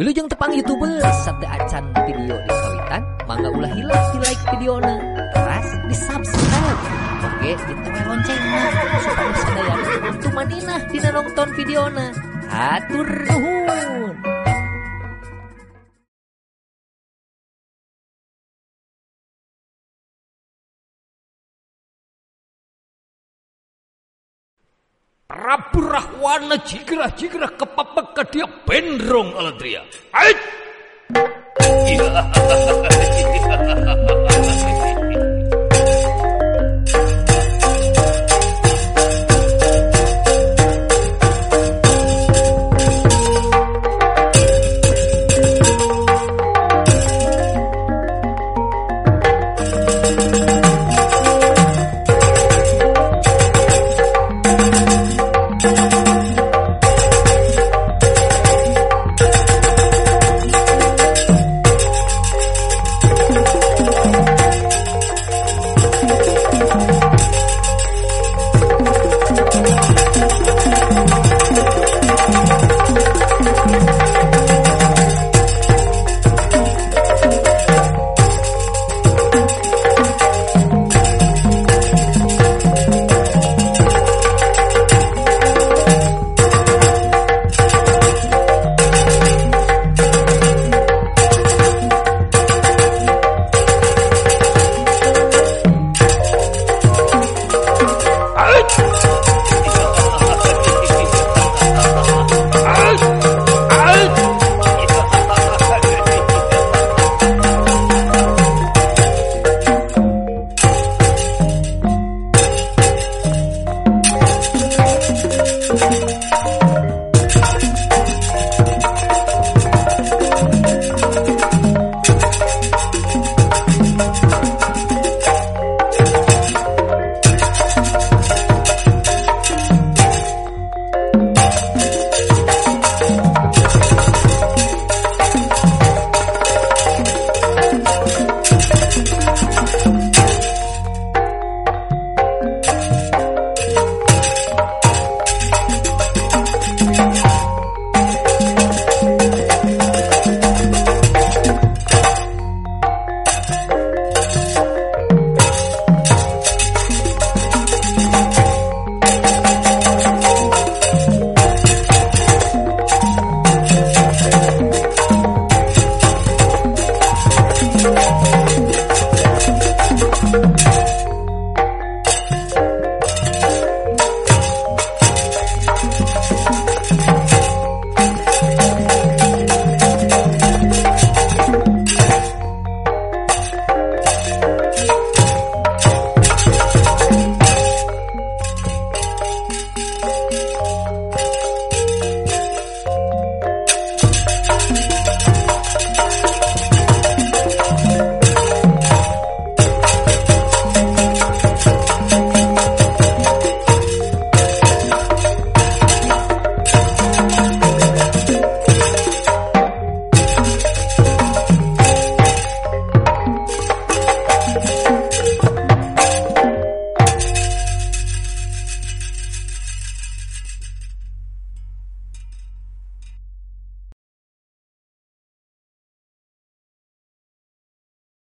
Wilujeng tepang youtuber sate acan video di kawitan mangga ulah hilang di like videona terus di subscribe oke di tekan loncengnya supaya sadaya itu manina dina nonton videona hatur nuhun. Rabu rahwana jigrah jigrah kepepek ke dia bendrong aladria. Ait.